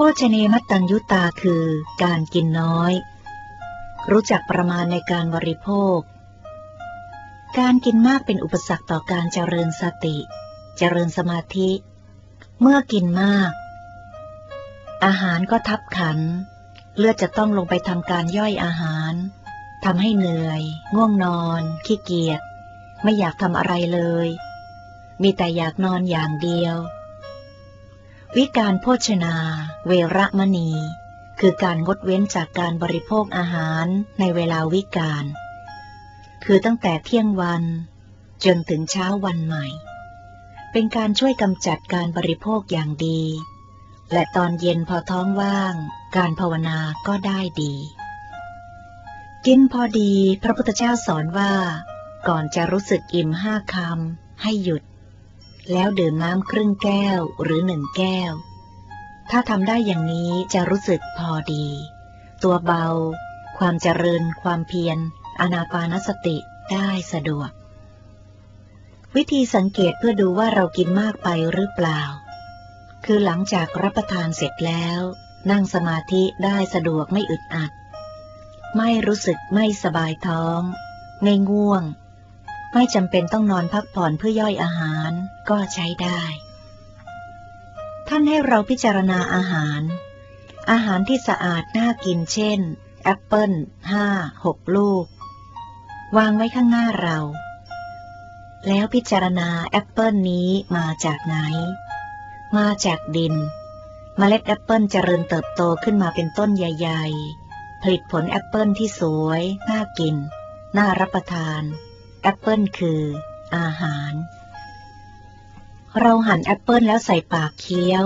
โภชเนมัตตัญยุตาคือการกินน้อย รู้จักประมาณในการบริโภค การกินมากเป็นอุปสรรคต่อการเจริญสติ เจริญสมาธิ เมื่อกินมาก อาหารก็ทับขัน เลือดจะต้องลงไปทำการย่อยอาหารทำให้เหนื่อย ง่วงนอน ขี้เกียจ ไม่อยากทำอะไรเลย มีแต่อยากนอนอย่างเดียว วิการโภชนา เวรมณี คือการงดเว้นจากการบริโภคอาหารในเวลาวิการ คือตั้งแต่เที่ยงวัน จนถึงเช้าวันใหม่ เป็นการช่วยกำจัดการบริโภคอย่างดี และตอนเย็นพอท้องว่าง การภาวนาก็ได้ดี กินพอดีพระพุทธเจ้าสอนว่า ก่อนจะรู้สึกอิ่มห้าคำให้หยุด แล้วดื่มน้ำครึ่งแก้วหรือหนึ่งแก้ว ถ้าทำได้อย่างนี้จะรู้สึกพอดี ตัวเบา ความเจริญ ความเพียรอนาปานสติได้สะดวก วิธีสังเกตเพื่อดูว่าเรากินมากไปหรือเปล่า คือหลังจากรับประทานเสร็จแล้ว นั่งสมาธิได้สะดวกไม่อึดอัด ไม่รู้สึกไม่สบายท้อง ไม่ง่วง ไม่จำเป็นต้องนอนพักผ่อนเพื่อย่อยอาหารก็ใช้ได้ ท่านให้เราพิจารณาอาหาร อาหารที่สะอาดน่ากินเช่น แอปเปิลห้าหกลูก วางไว้ข้างหน้าเรา แล้วพิจารณาแอปเปิลนี้มาจากไหน มาจากดิน เมล็ดแอปเปิลเจริญเติบโตขึ้นมาเป็นต้นใหญ่ผลิตผลแอปเปิลที่สวย น่ากิน น่ารับประทาน แอปเปิลคือ อาหาร เราหั่นแอปเปิลแล้วใส่ปากเคี้ยว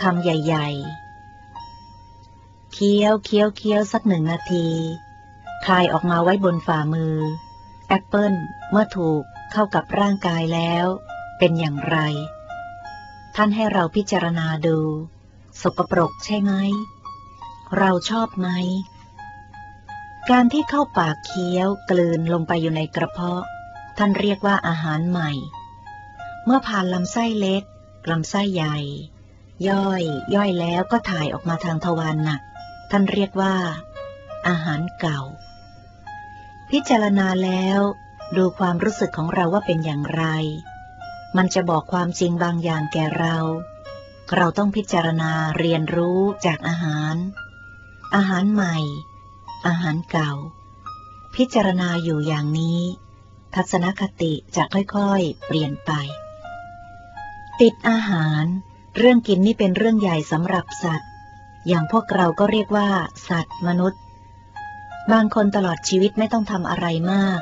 คำใหญ่ ๆ เคี้ยวเคี้ยวเคี้ยวสักหนึ่งนาทีคายออกมาไว้บนฝ่ามือ แอปเปิลเมื่อถูกเข้ากับร่างกายแล้ว เป็นอย่างไร ท่านให้เราพิจารณาดู สกปรกใช่ไหม เราชอบไหม การที่เข้าปากเคี้ยวกลืนลงไปอยู่ในกระเพาะ ท่านเรียกว่าอาหารใหม่ เมื่อผ่านลำไส้เล็กลำไส้ใหญ่ ย่อย ย่อยแล้วก็ถ่ายออกมาทางทวารหนัก ท่านเรียกว่า อาหารเก่า พิจารณาแล้วดูความรู้สึกของเราว่าเป็นอย่างไร มันจะบอกความจริงบางอย่างแก่เรา เราต้องพิจารณาเรียนรู้จากอาหาร อาหารใหม่ อาหารเก่า พิจารณาอยู่อย่างนี้ ทัศนคติจะค่อยๆ เปลี่ยนไป ติดอาหาร เรื่องกินนี่เป็นเรื่องใหญ่สำหรับสัตว์ อย่างพวกเราก็เรียกว่า สัตว์มนุษย์ บางคนตลอดชีวิตไม่ต้องทำอะไรมาก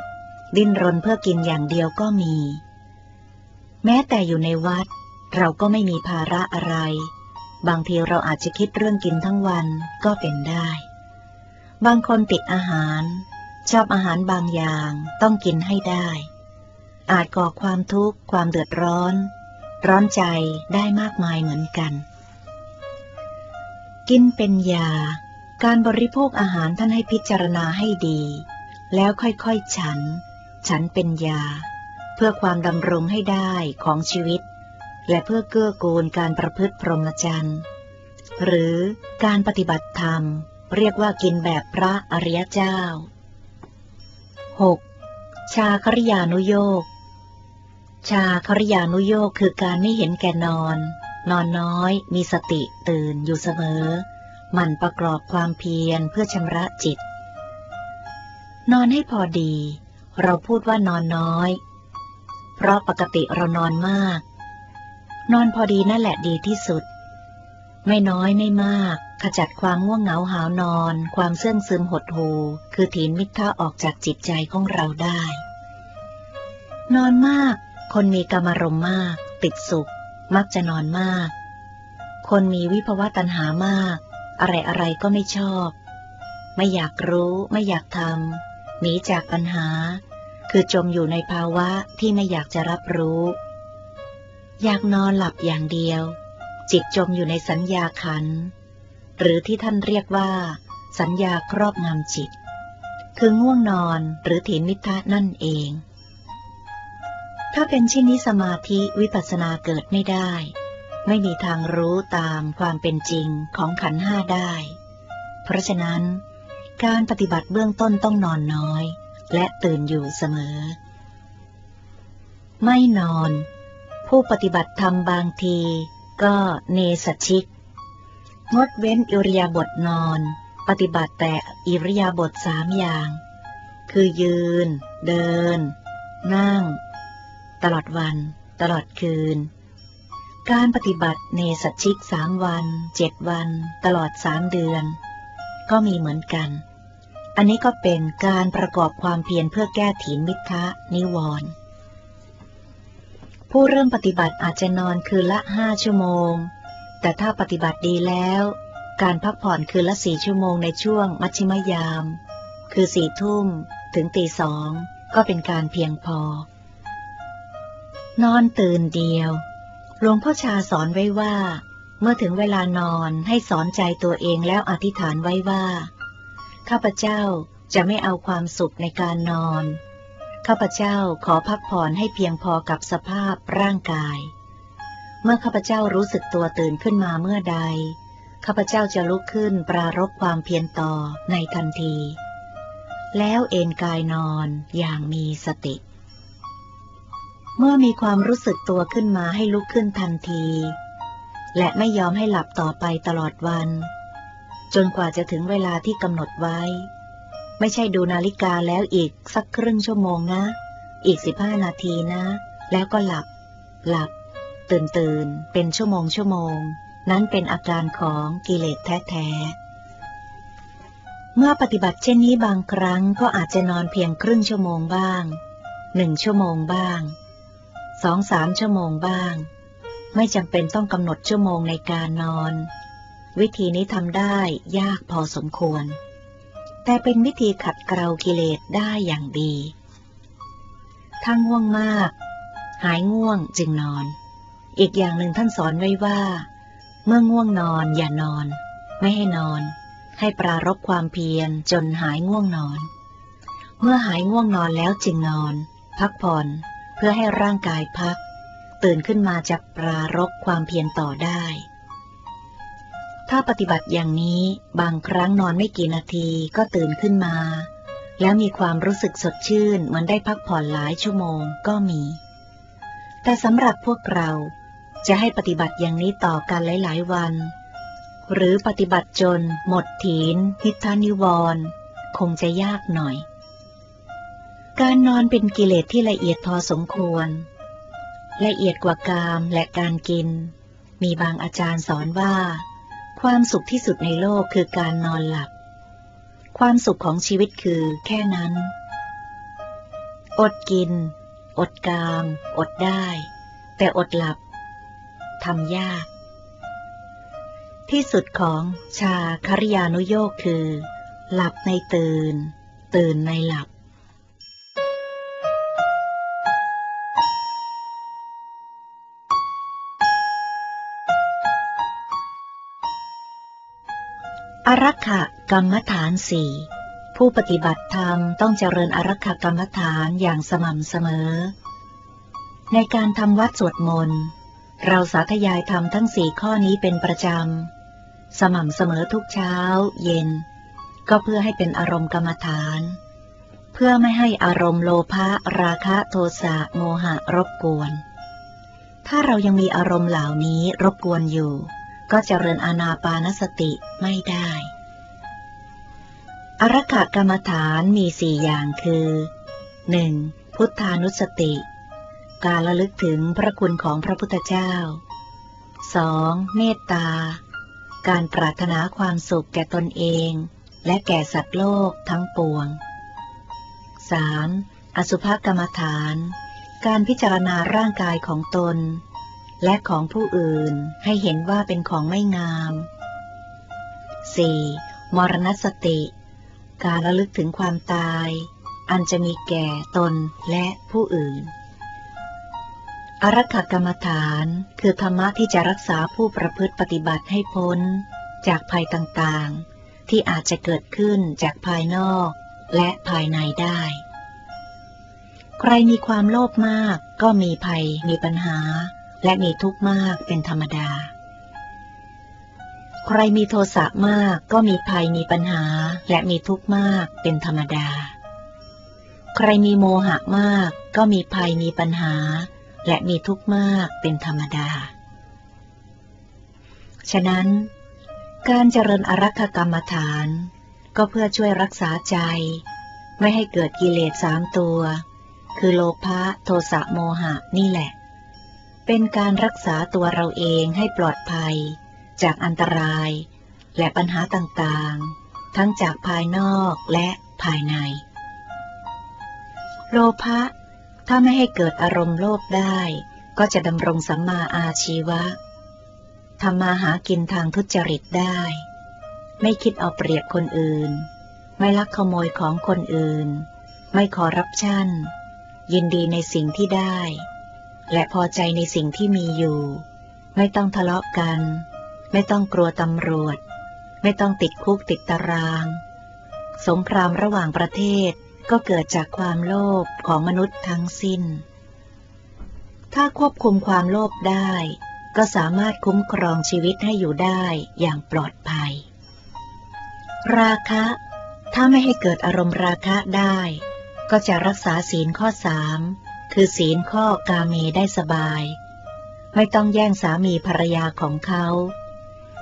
ดิ้นรนเพื่อกินอย่างเดียวก็มี แม้แต่อยู่ในวัด เราก็ไม่มีภาระอะไร บางทีเราอาจจะคิดเรื่องกินทั้งวันก็เป็นได้ บางคนติดอาหาร ชอบอาหารบางอย่างต้องกินให้ได้ อาจก่อความทุกข์ความเดือดร้อน ร้อนใจได้มากมายเหมือนกัน กินเป็นยา การบริโภคอาหารท่านให้พิจารณาให้ดี แล้วค่อยๆฉัน ฉันเป็นยา เพื่อความดำรงให้ได้ของชีวิต และเพื่อเกื้อกูลการประพฤติพรหมจรรย์หรือการปฏิบัติธรรม เรียกว่ากินแบบพระอริยเจ้า 6. ชาคริยานุโยกชาคริยานุโยกคือการไม่เห็นแก่นอน นอนน้อย มีสติตื่นอยู่เสมอ มันประกอบความเพียรเพื่อชำระจิต นอนให้พอดี เราพูดว่านอนน้อย เพราะปกติเรานอนมาก นอนพอดีนั่นแหละดีที่สุด ไม่น้อยไม่มาก ขจัดความง่วงเหงาหานอน ความเสื่องซึมหดหูคือถีนมิทะออกจากจิตใจของเราได้ นอนมาก คนมีกรรมรมมาก ติดสุข มักจะนอนมาก คนมีวิภวตัณหามาก อะไรอะไรก็ไม่ชอบ ไม่อยากรู้ ไม่อยากทำหนีจากปัญหา คือจมอยู่ในภาวะที่ไม่อยากจะรับรู้ อยากนอนหลับอย่างเดียว จิตจมอยู่ในสัญญาขัน หรือที่ท่านเรียกว่า สัญญาครอบงำจิต คือง่วงนอนหรือถีนมิทะนั่นเอง ถ้าเป็นชิ้นนิสมาธิวิปัสสนาเกิดไม่ได้ ไม่มีทางรู้ตามความเป็นจริงของขันห้าได้ เพราะฉะนั้น การปฏิบัติเบื้องต้นต้องนอนน้อย และตื่นอยู่เสมอ ไม่นอนผู้ปฏิบัติธรรมบางที ก็เนสชิก งดเว้นอิริยาบถนอน ปฏิบัติแต่อิริยาบถสามอย่าง คือยืน เดิน นั่ง ตลอดวัน ตลอดคืน การปฏิบัติเนสชิกสามวันเจ็ดวัน ตลอดสามเดือน ก็มีเหมือนกัน อันนี้ก็เป็นการประกอบความเพียรเพื่อแก้ถีนมิทะนิวรณ์ ผู้เริ่มปฏิบัติอาจจะนอนคืนละห้าชั่วโมง แต่ถ้าปฏิบัติดีแล้ว การพักผ่อนคืนละสี่ชั่วโมงในช่วงมัชชิมยาม คือสี่ทุ่มถึงตีสองก็เป็นการเพียงพอ นอนตื่นเดียว หลวงพ่อชาสอนไว้ว่า เมื่อถึงเวลานอนให้สอนใจตัวเองแล้วอธิษฐานไว้ว่า ข้าพเจ้าจะไม่เอาความสุขในการนอน ข้าพเจ้าขอพักผ่อนให้เพียงพอกับสภาพร่างกาย เมื่อข้าพเจ้ารู้สึกตัวตื่นขึ้นมาเมื่อใด ข้าพเจ้าจะลุกขึ้นปรารบความเพียรต่อในทันที แล้วเอนกายนอนอย่างมีสติ เมื่อมีความรู้สึกตัวขึ้นมาให้ลุกขึ้นทันที และไม่ยอมให้หลับต่อไปตลอดวัน จนกว่าจะถึงเวลาที่กำหนดไว้ ไม่ใช่ดูนาฬิกาแล้วอีกสักครึ่งชั่วโมงนะ อีกสิบห้านาทีนะ แล้วก็หลับ หลับ ตื่นตื่นเป็นชั่วโมงชั่วโมง นั้นเป็นอาการของกิเลสแท้ๆ เมื่อปฏิบัติเช่นนี้บางครั้งก็อาจจะนอนเพียงครึ่งชั่วโมงบ้างหนึ่งชั่วโมงบ้างสองสามชั่วโมงบ้าง ไม่จำเป็นต้องกำหนดชั่วโมงในการนอน วิธีนี้ทำได้ยากพอสมควร แต่เป็นวิธีขัดเกลากิเลสได้อย่างดีถ้าง่วงมาก หายง่วงจึงนอน อีกอย่างหนึ่งท่านสอนไว้ว่า เมื่อง่วงนอนอย่านอน ไม่ให้นอน ให้ปรารบความเพียรจนหายง่วงนอน เมื่อหายง่วงนอนแล้วจึงนอน พักผ่อนเพื่อให้ร่างกายพัก ตื่นขึ้นมาจะปรารบความเพียรต่อได้ ถ้าปฏิบัติอย่างนี้บางครั้งนอนไม่กี่นาทีก็ตื่นขึ้นมา แล้วมีความรู้สึกสดชื่นเหมือนได้พักผ่อนหลายชั่วโมงก็มี แต่สำหรับพวกเราจะให้ปฏิบัติอย่างนี้ต่อกันหลาย ๆ วัน หรือปฏิบัติจน หมดถีนพิทานิวรคงจะยากหน่อย การนอนเป็นกิเลสที่ละเอียดพอสมควร ละเอียดกว่ากามและการกิน มีบางอาจารย์สอนว่า ความสุขที่สุดในโลกคือการนอนหลับ ความสุขของชีวิตคือแค่นั้น อดกิน อดกาม อดได้ แต่อดหลับทำยาก ที่สุดของชาคริยานุโยคคือ หลับในตื่น ตื่นในหลับ อรักขกรรมฐานสี่ผู้ปฏิบัติธรรมต้องเจริญอรักขกรรมฐานอย่างสม่ำเสมอ ในการทำวัดสวดมนต์เราสาธยายทำทั้งสี่ข้อนี้เป็นประจำ สม่ำเสมอทุกเช้า เย็น ก็เพื่อให้เป็นอารมณ์กรรมฐาน เพื่อไม่ให้อารมณ์โลภะราคะโทสะโมหะรบกวน ถ้าเรายังมีอารมณ์เหล่านี้รบกวนอยู่ ก็เจริญอานาปานสติไม่ได้ อรคกรรมฐานมีสี่อย่างคือ 1. พุทธานุสติ การระลึกถึงพระคุณของพระพุทธเจ้า 2. เมตตา การปรารถนาความสุขแก่ตนเอง และแก่สัตว์โลกทั้งปวง 3. อสุภกรรมฐาน การพิจารณาร่างกายของตน และของผู้อื่นให้เห็นว่าเป็นของไม่งาม 4. มรณสติ การระลึกถึงความตาย อันจะมีแก่ตนและผู้อื่น อรักขกรรมฐานคือธรรมะที่จะรักษาผู้ประพฤติปฏิบัติให้พ้น จากภัยต่างๆ ที่อาจจะเกิดขึ้นจากภายนอกและภายในได้ ใครมีความโลภมากก็มีภัยมีปัญหา และมีทุกข์มากเป็นธรรมดา ใครมีโทสะมากก็มีภัยมีปัญหาและมีทุกข์มากเป็นธรรมดา ใครมีโมหะมากก็มีภัยมีปัญหา และมีทุกข์มากเป็นธรรมดา ฉะนั้น การเจริญอรักขกรรมฐาน ก็เพื่อช่วยรักษาใจ ไม่ให้เกิดกิเลสสามตัว คือโลภะโทสะโมหะนี่แหละ เป็นการรักษาตัวเราเองให้ปลอดภัย จากอันตราย และปัญหาต่างๆ ทั้งจากภายนอกและภายใน โลภะถ้าไม่ให้เกิดอารมณ์โลภได้ก็จะดำรงสัมมาอาชีวะทำมาหากินทางทุจริตได้ ไม่คิดเอาเปรียบคนอื่น ไม่ลักขโมยของคนอื่น ไม่ขอรับชั่น ยินดีในสิ่งที่ได้ และพอใจในสิ่งที่มีอยู่ ไม่ต้องทะเลาะกัน ไม่ต้องกลัวตำรวจ ไม่ต้องติดคุกติดตาราง สงครามระหว่างประเทศก็เกิดจากความโลภของมนุษย์ทั้งสิ้น ถ้าควบคุมความโลภได้ ก็สามารถคุ้มครองชีวิตให้อยู่ได้อย่างปลอดภัย ราคะ ถ้าไม่ให้เกิดอารมณ์ราคะได้ ก็จะรักษาศีลข้อสาม คือศีลข้อกาเมได้สบาย ไม่ต้องแย่งสามีภรรยาของเขา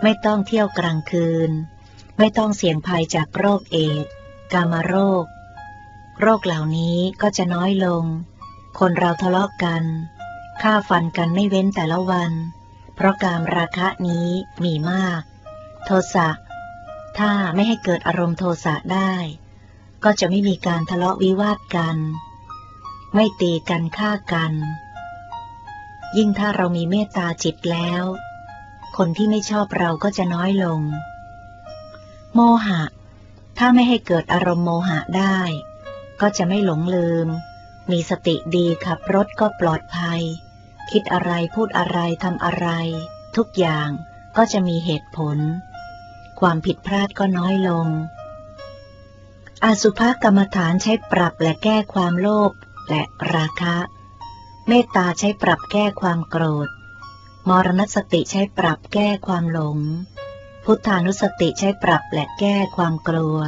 ไม่ต้องเที่ยวกลางคืน ไม่ต้องเสี่ยงภัยจากโรคเอดกามาโรค โรคเหล่านี้ก็จะน้อยลง คนเราทะเลาะกันฆ่าฟันกันไม่เว้นแต่ละวัน เพราะการราคะนี้มีมาก โทสะ ถ้าไม่ให้เกิดอารมณ์โทสะได้ ก็จะไม่มีการทะเลาะวิวาทกัน ไม่ตีกันฆ่ากัน ยิ่งถ้าเรามีเมตตาจิตแล้ว คนที่ไม่ชอบเราก็จะน้อยลง โมหะ ถ้าไม่ให้เกิดอารมณ์โมหะได้ ก็จะไม่หลงลืม มีสติดีขับรถก็ปลอดภัย คิดอะไรพูดอะไรทำอะไร ทุกอย่างก็จะมีเหตุผล ความผิดพลาดก็น้อยลงอาสุภกรรมฐานใช้ปรับและแก้ความโลภ และราคะ เมตตาใช้ปรับแก้ความโกรธ มรณสติใช้ปรับแก้ความหลง พุทธานุสติใช้ปรับและแก้ความกลัว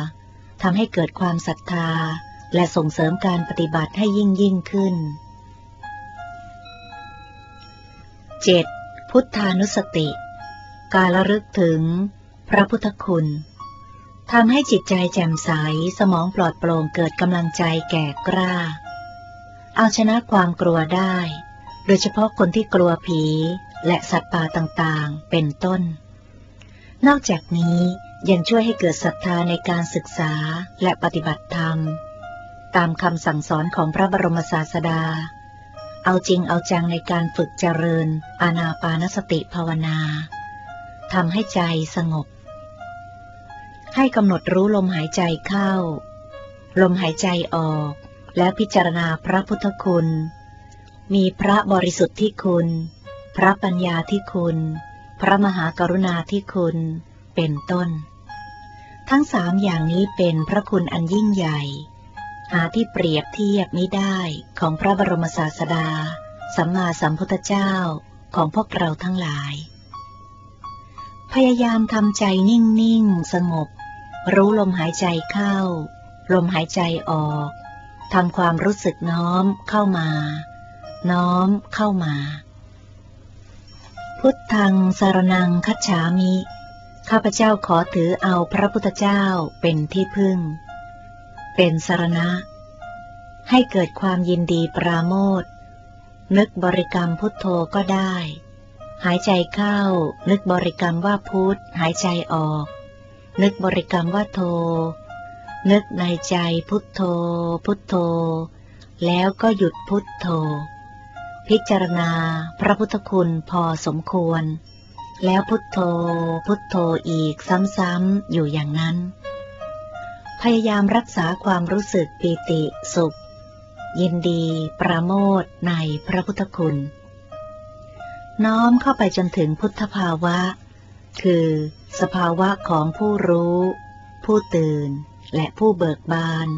ทำให้เกิดความศรัทธา และส่งเสริมการปฏิบัติให้ยิ่งยิ่งขึ้น 7. พุทธานุสติ การระลึกถึง พระพุทธคุณทำให้จิตใจแจ่มใส สมองปลอดโปร่งเกิดกำลังใจแก่กล้า เอาชนะความกลัวได้ โดยเฉพาะคนที่กลัวผีและสัตว์ป่าต่างๆ เป็นต้น นอกจากนี้ยังช่วยให้เกิดศรัทธาในการศึกษาและปฏิบัติธรรม ตามคำสั่งสอนของพระบรมศาสดา เอาจริงเอาจังในการฝึกเจริญอานาปานสติภาวนาทำให้ใจสงบ ให้กำหนดรู้ลมหายใจเข้า ลมหายใจออก แล้วพิจารณาพระพุทธคุณ มีพระบริสุทธิ์ที่คุณ พระปัญญาที่คุณ พระมหากรุณาที่คุณ เป็นต้น ทั้งสามอย่างนี้เป็นพระคุณอันยิ่งใหญ่ หาที่เปรียบเทียบไม่ได้ของพระบรมศาสดา สัมมาสัมพุทธเจ้าของพวกเราทั้งหลาย พยายามทำใจนิ่ง ๆ สงบ รู้ลมหายใจเข้า ลมหายใจออก ทำความรู้สึกน้อมเข้ามา น้อมเข้ามา พุทธังสารนังคัจฉามิ ข้าพเจ้าขอถือเอาพระพุทธเจ้าเป็นที่พึ่ง เป็นสารณะ ให้เกิดความยินดีปราโมทนึกบริกรรมพุทโธก็ได้ หายใจเข้า นึกบริกรรมว่าพุทหายใจออก นึกบริกรรมว่าโท นึกในใจพุทโธ พุทโธ แล้วก็หยุดพุทโธ พิจารณาพระพุทธคุณพอสมควร แล้วพุทโธ พุทโธอีกซ้ำๆอยู่อย่างนั้น พยายามรักษาความรู้สึกปีติสุข ยินดีประโมทในพระพุทธคุณ น้อมเข้าไปจนถึงพุทธภาวะ คือสภาวะของผู้รู้ ผู้ตื่น และผู้เบิกบาน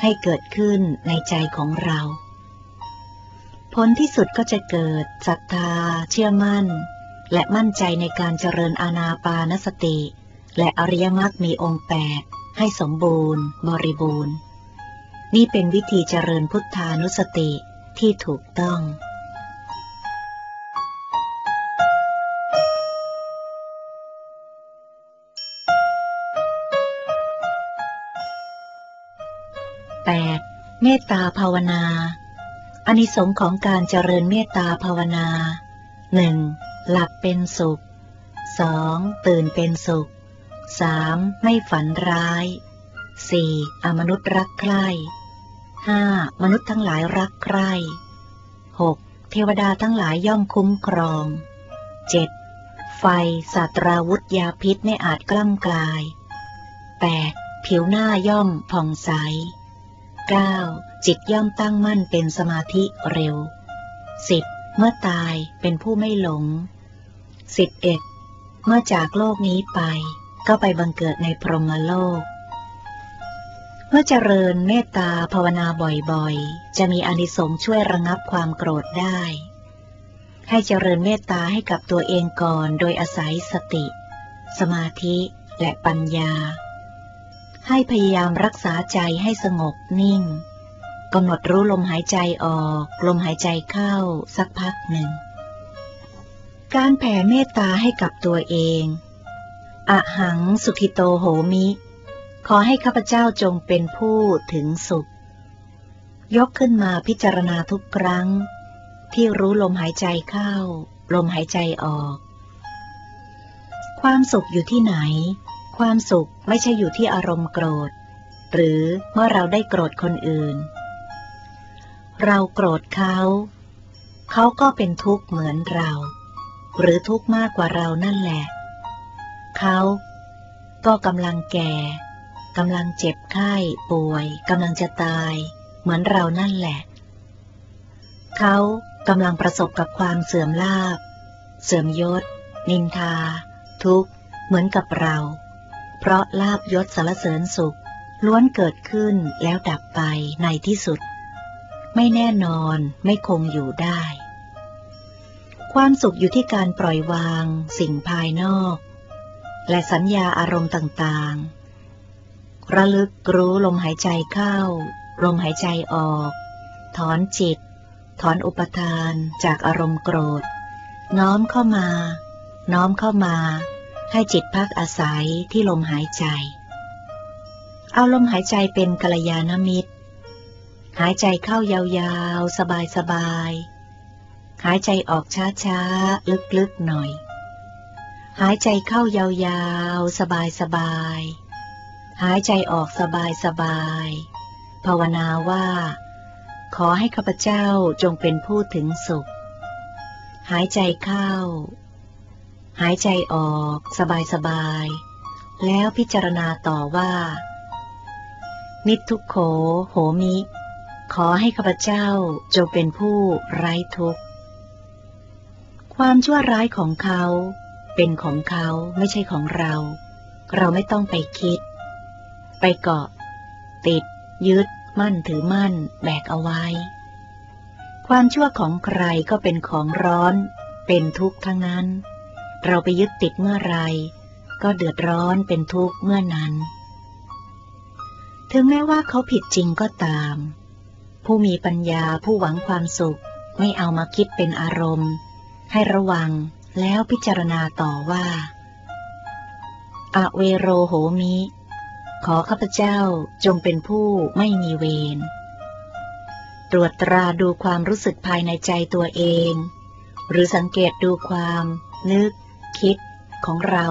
ให้เกิดขึ้นในใจของเรา ผลที่สุดก็จะเกิดศรัทธา เชื่อมั่น และมั่นใจในการเจริญอาณาปานสติ และอริยมรรคมีองค์แปดให้สมบูรณ์ บริบูรณ์ นี่เป็นวิธีเจริญพุทธานุสติที่ถูกต้อง 8. เมตตาภาวนาอานิสงส์ของการเจริญเมตตาภาวนา 1. หลับเป็นสุข 2. ตื่นเป็นสุข 3. ไม่ฝันร้าย 4. อมนุษย์รักใคร่ 5. มนุษย์ทั้งหลายรักใคร่ 6. เทวดาทั้งหลายย่อมคุ้มครอง 7. ไฟสาตราวุธยาพิษไม่อาจกล้ำกลาย 8. ผิวหน้าย่อมผ่องใส 9. จิตย่อมตั้งมั่นเป็นสมาธิเร็ว 10. เมื่อตายเป็นผู้ไม่หลง 11. เมื่อจากโลกนี้ไป ก็ไปบังเกิดในพรหมโลก เมื่อเจริญเมตตาภาวนาบ่อยๆ จะมีอนิสงส์ช่วยระงับความโกรธได้ ให้เจริญเมตตาให้กับตัวเองก่อนโดยอาศัยสติ สมาธิและปัญญา ให้พยายามรักษาใจให้สงบนิ่งกำหนดรู้ลมหายใจออก ลมหายใจเข้าสักพักหนึ่ง การแผ่เมตตาให้กับตัวเองอะหังสุขิโตโหมิ ขอให้ข้าพเจ้าจงเป็นผู้ถึงสุข ยกขึ้นมาพิจารณาทุกครั้ง ที่รู้ลมหายใจเข้า ลมหายใจออก ความสุขอยู่ที่ไหน ความสุขไม่ใช่อยู่ที่อารมณ์โกรธ หรือเมื่อเราได้โกรธคนอื่น เราโกรธเขา เขาก็เป็นทุกข์เหมือนเรา หรือทุกข์มากกว่าเรานั่นแหละ เขาก็กำลังแก่กำลังเจ็บไข้ป่วยกำลังจะตาย เหมือนเรานั่นแหละ เขากำลังประสบกับความเสื่อมลาบ เสื่อมยศ นินทา ทุกข์ เหมือนกับเรา เพราะลาบยศสารเสริญสุข ล้วนเกิดขึ้นแล้วดับไปในที่สุด ไม่แน่นอนไม่คงอยู่ได้ ความสุขอยู่ที่การปล่อยวางสิ่งภายนอก และสัญญาอารมณ์ต่างๆ ระลึกรู้ลมหายใจเข้า ลมหายใจออก ถอนจิต ถอนอุปทานจากอารมณ์โกรธ น้อมเข้ามา น้อมเข้ามา ให้จิตพักอาศัยที่ลมหายใจ เอาลมหายใจเป็นกัลยาณมิตร หายใจเข้ายาวๆ สบายๆ หายใจออกช้าๆ ลึกๆ หน่อย หายใจเข้ายาวๆ สบายๆ หายใจออกสบายๆ ภาวนาว่า ขอให้ข้าพเจ้าจงเป็นผู้ถึงสุข หายใจเข้า หายใจออกสบายสบาย แล้วพิจารณาต่อว่า นิทุกโขโหมิ ขอให้ข้าพเจ้าจงเป็นผู้ไร้ทุกข์ ความชั่วร้ายของเขา เป็นของเขาไม่ใช่ของเรา เราไม่ต้องไปคิด ไปเกาะ ติด ยึด มั่นถือมั่น แบกเอาไว้ ความชั่วของใครก็เป็นของร้อน เป็นทุกข์ทั้งนั้น เราไปยึดติดเมื่อไร ก็เดือดร้อนเป็นทุกข์เมื่อนั้น ถึงแม้ว่าเขาผิดจริงก็ตาม ผู้มีปัญญาผู้หวังความสุขไม่เอามาคิดเป็นอารมณ์ ให้ระวังแล้วพิจารณาต่อว่า อเวโรโหมิ ขอข้าพเจ้าจงเป็นผู้ไม่มีเวร ตรวจตราดูความรู้สึกภายในใจตัวเอง หรือสังเกตดูความนึก คิดของเรา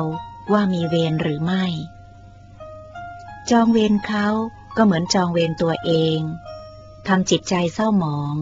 ว่ามีเวรหรือไม่ จองเวรเขาก็เหมือนจองเวรตัวเองทำจิตใจเศร้าหมอง